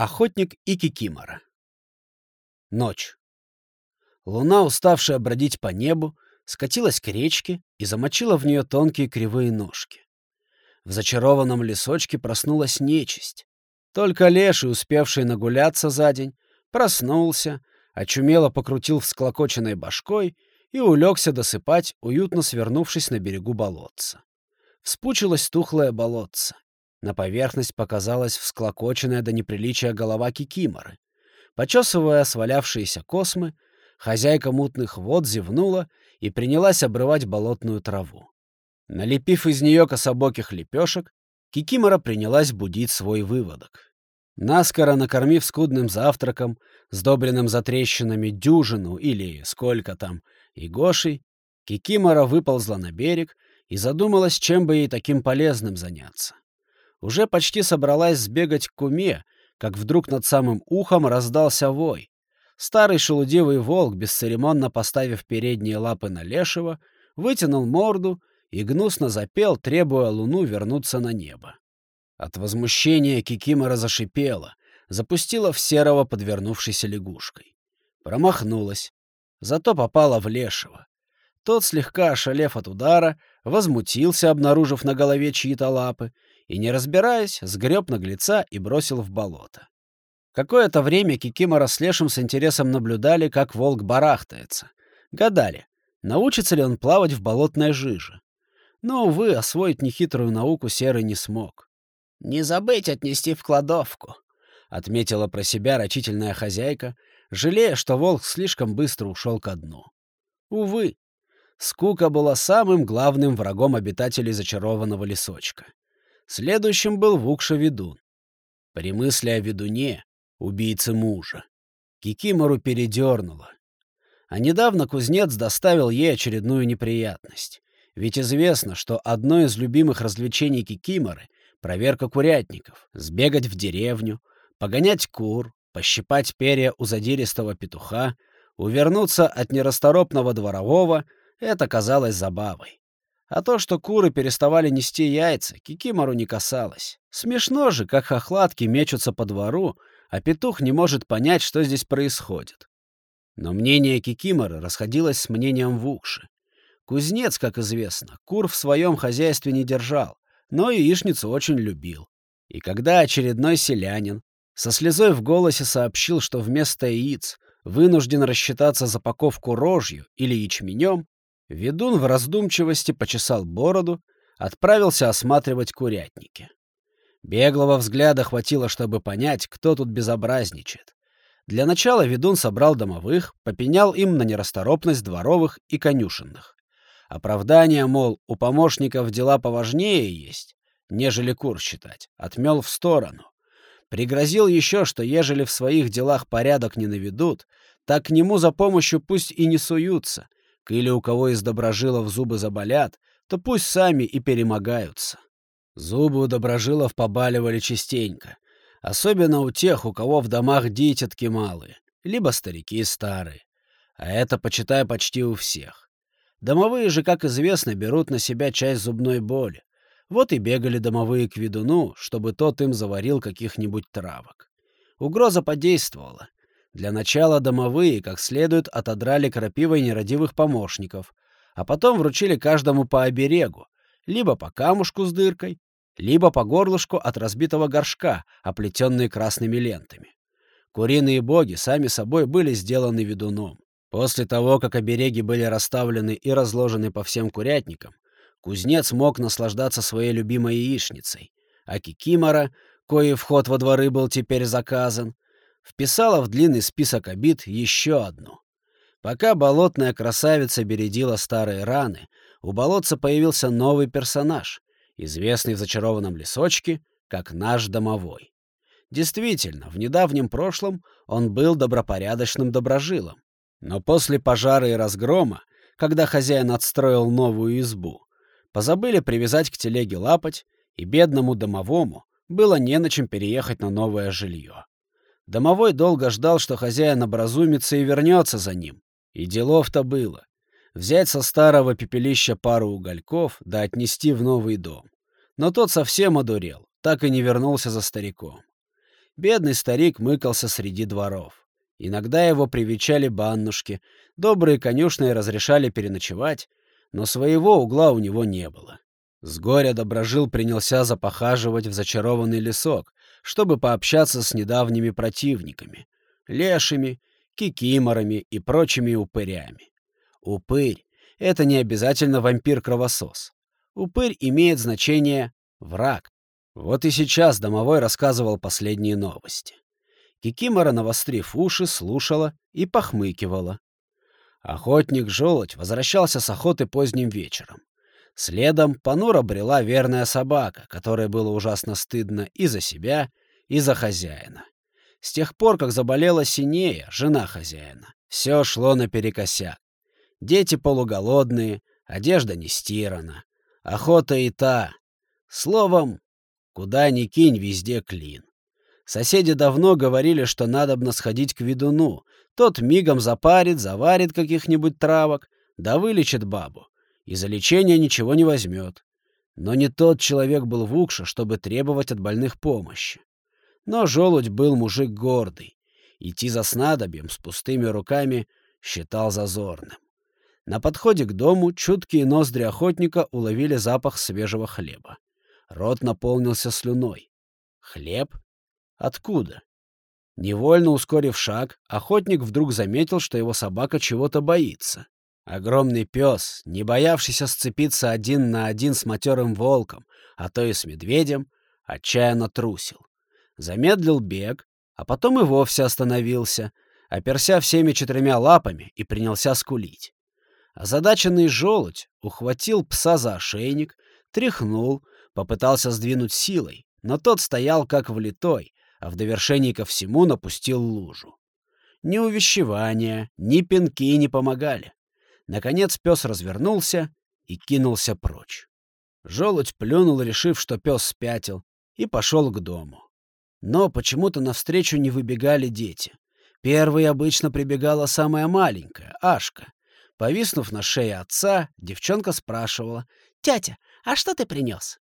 Охотник и Кикимора. Ночь. Луна, уставшая бродить по небу, скатилась к речке и замочила в нее тонкие кривые ножки. В зачарованном лесочке проснулась нечисть. Только леший, успевший нагуляться за день, проснулся, очумело покрутил всклокоченной башкой и улегся досыпать, уютно свернувшись на берегу болотца. Вспучилось тухлое болотце. На поверхность показалась всклокоченная до неприличия голова кикиморы. Почесывая свалявшиеся космы, хозяйка мутных вод зевнула и принялась обрывать болотную траву. Налепив из нее кособоких лепешек, кикимора принялась будить свой выводок. Наскоро накормив скудным завтраком, сдобренным затрещинами дюжину или сколько там, и Гошей, кикимора выползла на берег и задумалась, чем бы ей таким полезным заняться. Уже почти собралась сбегать к куме, как вдруг над самым ухом раздался вой. Старый шелудивый волк, бесцеремонно поставив передние лапы на лешего, вытянул морду и гнусно запел, требуя луну вернуться на небо. От возмущения Кикимора зашипела, запустила в серого подвернувшейся лягушкой. Промахнулась, зато попала в лешего. Тот, слегка ошалев от удара, возмутился, обнаружив на голове чьи-то лапы, и, не разбираясь, сгреб наглеца и бросил в болото. Какое-то время Кикимора с Лешим с интересом наблюдали, как волк барахтается. Гадали, научится ли он плавать в болотной жиже. Но, увы, освоить нехитрую науку Серый не смог. «Не забыть отнести в кладовку», — отметила про себя рачительная хозяйка, жалея, что волк слишком быстро ушел ко дну. Увы, скука была самым главным врагом обитателей зачарованного лесочка. Следующим был Вукша Ведун. При мысли о ведуне, убийце мужа, Кикимору передернуло. А недавно кузнец доставил ей очередную неприятность. Ведь известно, что одно из любимых развлечений Кикиморы — проверка курятников, сбегать в деревню, погонять кур, пощипать перья у задиристого петуха, увернуться от нерасторопного дворового — это казалось забавой. А то, что куры переставали нести яйца, Кикимору не касалось. Смешно же, как хохлатки мечутся по двору, а петух не может понять, что здесь происходит. Но мнение Кикиморы расходилось с мнением Вукши. Кузнец, как известно, кур в своем хозяйстве не держал, но яичницу очень любил. И когда очередной селянин со слезой в голосе сообщил, что вместо яиц вынужден рассчитаться за паковку рожью или ячменем, Ведун в раздумчивости почесал бороду, отправился осматривать курятники. Беглого взгляда хватило, чтобы понять, кто тут безобразничает. Для начала ведун собрал домовых, попенял им на нерасторопность дворовых и конюшенных. Оправдание, мол, у помощников дела поважнее есть, нежели кур считать, отмел в сторону. Пригрозил еще, что ежели в своих делах порядок не наведут, так к нему за помощью пусть и не суются — или у кого из доброжилов зубы заболят, то пусть сами и перемогаются. Зубы у доброжилов побаливали частенько, особенно у тех, у кого в домах дитятки малые, либо старики старые. А это, почитай, почти у всех. Домовые же, как известно, берут на себя часть зубной боли. Вот и бегали домовые к ведуну, чтобы тот им заварил каких-нибудь травок. Угроза подействовала. Для начала домовые как следует отодрали крапивой нерадивых помощников, а потом вручили каждому по оберегу, либо по камушку с дыркой, либо по горлышку от разбитого горшка, оплетенные красными лентами. Куриные боги сами собой были сделаны ведуном. После того, как обереги были расставлены и разложены по всем курятникам, кузнец мог наслаждаться своей любимой яичницей, а Кикимора, кое вход во дворы был теперь заказан, вписала в длинный список обид еще одну. Пока болотная красавица бередила старые раны, у болотца появился новый персонаж, известный в зачарованном лесочке как наш домовой. Действительно, в недавнем прошлом он был добропорядочным доброжилом. Но после пожара и разгрома, когда хозяин отстроил новую избу, позабыли привязать к телеге лапоть, и бедному домовому было не на чем переехать на новое жилье. Домовой долго ждал, что хозяин образумится и вернется за ним. И делов-то было. Взять со старого пепелища пару угольков, да отнести в новый дом. Но тот совсем одурел, так и не вернулся за стариком. Бедный старик мыкался среди дворов. Иногда его привечали баннушки, добрые конюшные разрешали переночевать, но своего угла у него не было. С горя Доброжил принялся запохаживать в зачарованный лесок, чтобы пообщаться с недавними противниками — лешими, кикиморами и прочими упырями. Упырь — это не обязательно вампир-кровосос. Упырь имеет значение «враг». Вот и сейчас домовой рассказывал последние новости. Кикимора, навострив уши, слушала и похмыкивала. Охотник-желудь возвращался с охоты поздним вечером. Следом понуро брела верная собака, которой было ужасно стыдно и за себя, и за хозяина. С тех пор, как заболела Синея, жена хозяина, все шло наперекосяк. Дети полуголодные, одежда не стирана, охота и та. Словом, куда ни кинь, везде клин. Соседи давно говорили, что надобно сходить к ведуну. Тот мигом запарит, заварит каких-нибудь травок, да вылечит бабу. И за лечение ничего не возьмет. Но не тот человек был в Укше, чтобы требовать от больных помощи. Но желудь был мужик гордый. Идти за снадобьем с пустыми руками считал зазорным. На подходе к дому чуткие ноздри охотника уловили запах свежего хлеба. Рот наполнился слюной. Хлеб? Откуда? Невольно ускорив шаг, охотник вдруг заметил, что его собака чего-то боится. Огромный пес, не боявшийся сцепиться один на один с матерым волком, а то и с медведем, отчаянно трусил. Замедлил бег, а потом и вовсе остановился, оперся всеми четырьмя лапами и принялся скулить. Озадаченный желудь ухватил пса за ошейник, тряхнул, попытался сдвинуть силой, но тот стоял как влитой, а в довершении ко всему напустил лужу. Ни увещевания, ни пинки не помогали. Наконец пес развернулся и кинулся прочь. Желудь плюнул, решив, что пес спятил, и пошел к дому. Но почему-то навстречу не выбегали дети. Первой обычно прибегала самая маленькая, Ашка. Повиснув на шее отца, девчонка спрашивала, «Тятя, а что ты принес?»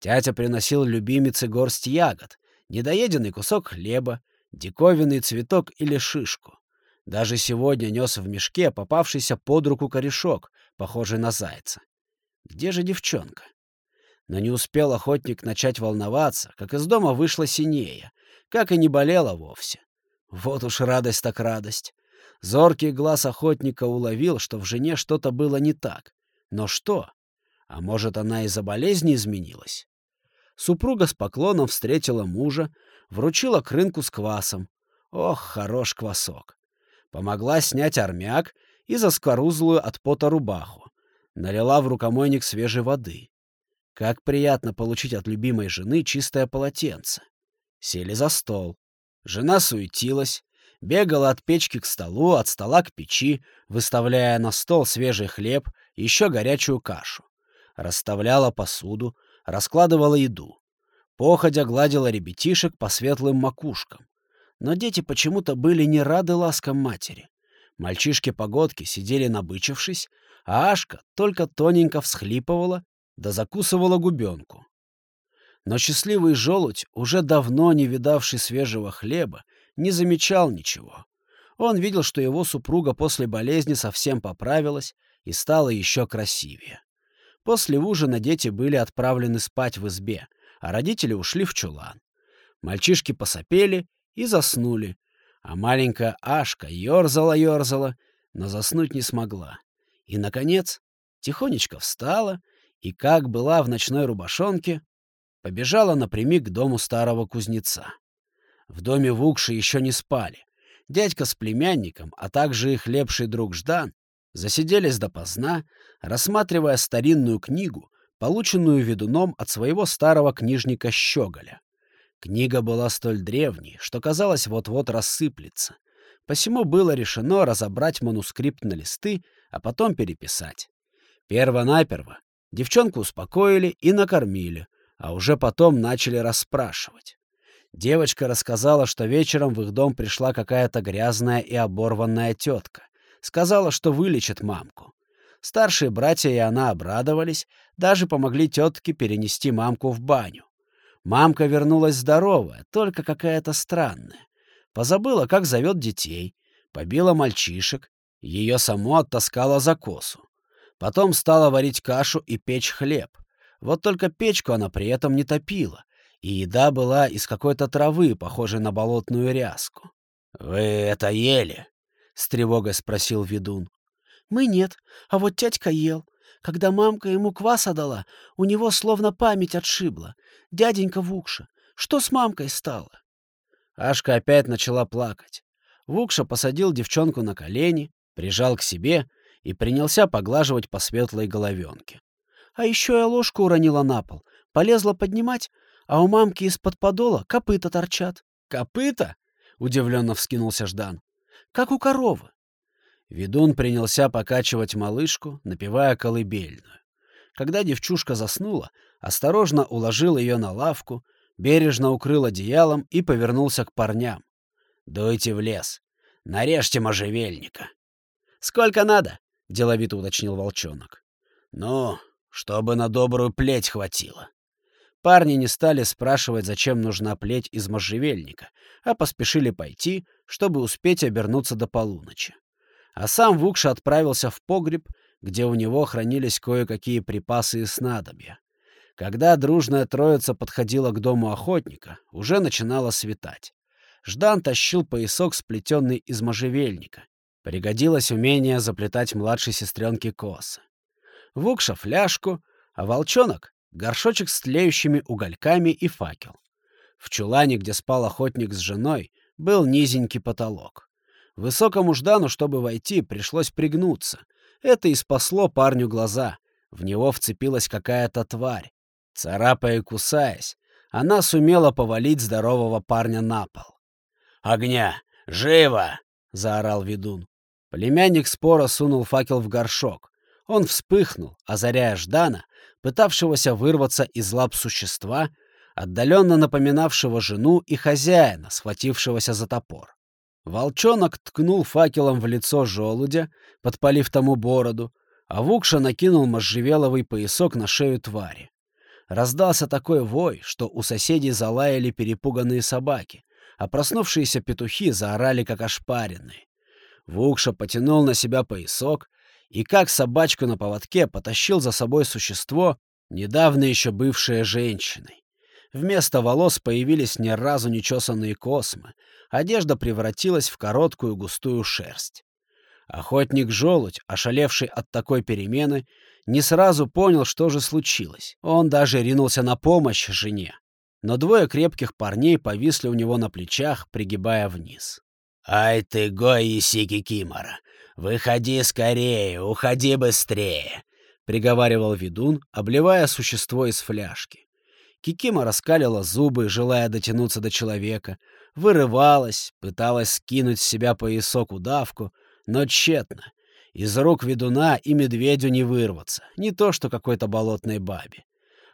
Тятя приносил любимице горсть ягод, недоеденный кусок хлеба, диковинный цветок или шишку. Даже сегодня нес в мешке попавшийся под руку корешок, похожий на зайца. Где же девчонка? Но не успел охотник начать волноваться, как из дома вышла синея, как и не болела вовсе. Вот уж радость так радость. Зоркий глаз охотника уловил, что в жене что-то было не так. Но что? А может, она из-за болезни изменилась? Супруга с поклоном встретила мужа, вручила крынку с квасом. Ох, хорош квасок помогла снять армяк и заскорузлую от пота рубаху, налила в рукомойник свежей воды. Как приятно получить от любимой жены чистое полотенце. Сели за стол. Жена суетилась, бегала от печки к столу, от стола к печи, выставляя на стол свежий хлеб и еще горячую кашу. Расставляла посуду, раскладывала еду. Походя гладила ребятишек по светлым макушкам. Но дети почему-то были не рады ласкам матери. Мальчишки-погодки сидели набычившись, а Ашка только тоненько всхлипывала да закусывала губенку. Но счастливый желудь, уже давно не видавший свежего хлеба, не замечал ничего. Он видел, что его супруга после болезни совсем поправилась и стала еще красивее. После ужина дети были отправлены спать в избе, а родители ушли в чулан. Мальчишки посопели и заснули, а маленькая Ашка ерзала-ерзала, но заснуть не смогла. И, наконец, тихонечко встала и, как была в ночной рубашонке, побежала напрямик к дому старого кузнеца. В доме Вукши еще не спали. Дядька с племянником, а также их лепший друг Ждан, засиделись допоздна, рассматривая старинную книгу, полученную ведуном от своего старого книжника Щеголя. Книга была столь древней, что казалось вот-вот рассыплется. Посему было решено разобрать манускрипт на листы, а потом переписать. Перво-наперво девчонку успокоили и накормили, а уже потом начали расспрашивать. Девочка рассказала, что вечером в их дом пришла какая-то грязная и оборванная тетка. Сказала, что вылечит мамку. Старшие братья и она обрадовались, даже помогли тетке перенести мамку в баню. Мамка вернулась здоровая, только какая-то странная. Позабыла, как зовет детей, побила мальчишек, ее само оттаскала за косу. Потом стала варить кашу и печь хлеб. Вот только печку она при этом не топила, и еда была из какой-то травы, похожей на болотную ряску. «Вы это ели?» — с тревогой спросил ведун. «Мы нет, а вот тятька ел. Когда мамка ему кваса дала, у него словно память отшибла. Дяденька Вукша, что с мамкой стало?» Ашка опять начала плакать. Вукша посадил девчонку на колени, прижал к себе и принялся поглаживать по светлой головенке. А еще я ложку уронила на пол, полезла поднимать, а у мамки из-под подола копыта торчат. «Копыта?» — удивленно вскинулся Ждан. «Как у коровы». Ведун принялся покачивать малышку, напевая колыбельную. Когда девчушка заснула, осторожно уложил ее на лавку, бережно укрыл одеялом и повернулся к парням. «Дуйте в лес. Нарежьте можжевельника». «Сколько надо?» — деловито уточнил волчонок. «Ну, чтобы на добрую плеть хватило». Парни не стали спрашивать, зачем нужна плеть из можжевельника, а поспешили пойти, чтобы успеть обернуться до полуночи. А сам Вукша отправился в погреб, где у него хранились кое-какие припасы и снадобья. Когда дружная троица подходила к дому охотника, уже начинало светать. Ждан тащил поясок, сплетенный из можжевельника. Пригодилось умение заплетать младшей сестренке косы. Вукша — фляжку, а волчонок — горшочек с тлеющими угольками и факел. В чулане, где спал охотник с женой, был низенький потолок. Высокому Ждану, чтобы войти, пришлось пригнуться. Это и спасло парню глаза. В него вцепилась какая-то тварь. Царапая и кусаясь, она сумела повалить здорового парня на пол. «Огня! Живо!» — заорал ведун. Племянник спора сунул факел в горшок. Он вспыхнул, озаряя Ждана, пытавшегося вырваться из лап существа, отдаленно напоминавшего жену и хозяина, схватившегося за топор. Волчонок ткнул факелом в лицо желудя, подпалив тому бороду, а Вукша накинул можжевеловый поясок на шею твари. Раздался такой вой, что у соседей залаяли перепуганные собаки, а проснувшиеся петухи заорали, как ошпаренные. Вукша потянул на себя поясок и, как собачку на поводке, потащил за собой существо, недавно еще бывшее женщиной. Вместо волос появились ни разу не чесанные космы, одежда превратилась в короткую густую шерсть. Охотник-желудь, ошалевший от такой перемены, не сразу понял, что же случилось. Он даже ринулся на помощь жене. Но двое крепких парней повисли у него на плечах, пригибая вниз. «Ай ты, Гои Сикикимора! Выходи скорее, уходи быстрее!» — приговаривал ведун, обливая существо из фляжки. Кикима раскалила зубы, желая дотянуться до человека, вырывалась, пыталась скинуть с себя поясок удавку, но тщетно. Из рук ведуна и медведю не вырваться, не то что какой-то болотной бабе.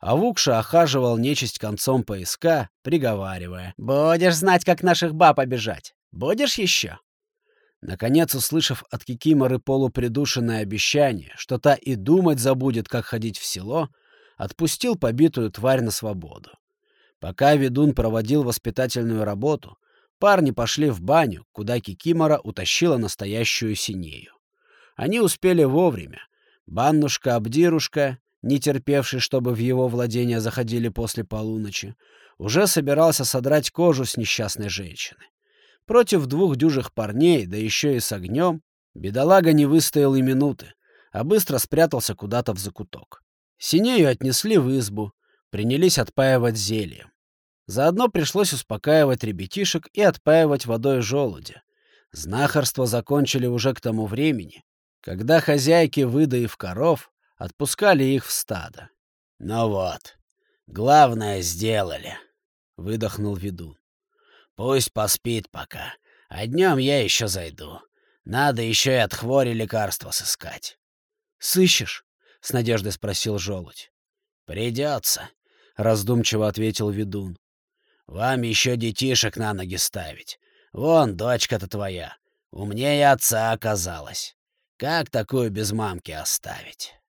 А Вукша охаживал нечисть концом пояска, приговаривая. «Будешь знать, как наших баб обижать. Будешь еще?» Наконец, услышав от Кикиморы полупридушенное обещание, что та и думать забудет, как ходить в село, отпустил побитую тварь на свободу. Пока ведун проводил воспитательную работу, парни пошли в баню, куда Кикимора утащила настоящую синею. Они успели вовремя. Баннушка-обдирушка, не терпевший, чтобы в его владение заходили после полуночи, уже собирался содрать кожу с несчастной женщины. Против двух дюжих парней, да еще и с огнем, бедолага не выстоял и минуты, а быстро спрятался куда-то в закуток. Синею отнесли в избу, принялись отпаивать зельем. Заодно пришлось успокаивать ребятишек и отпаивать водой желудя. Знахарство закончили уже к тому времени, когда хозяйки, выдаив коров, отпускали их в стадо. «Ну вот, главное сделали», — выдохнул ведун. Пусть поспит пока, а днем я еще зайду. Надо еще и от хвори лекарства сыскать. — Сыщешь? — с надеждой спросил желудь. — Придется, — раздумчиво ответил ведун. — Вам еще детишек на ноги ставить. Вон, дочка-то твоя. Умнее отца оказалась. Как такую без мамки оставить?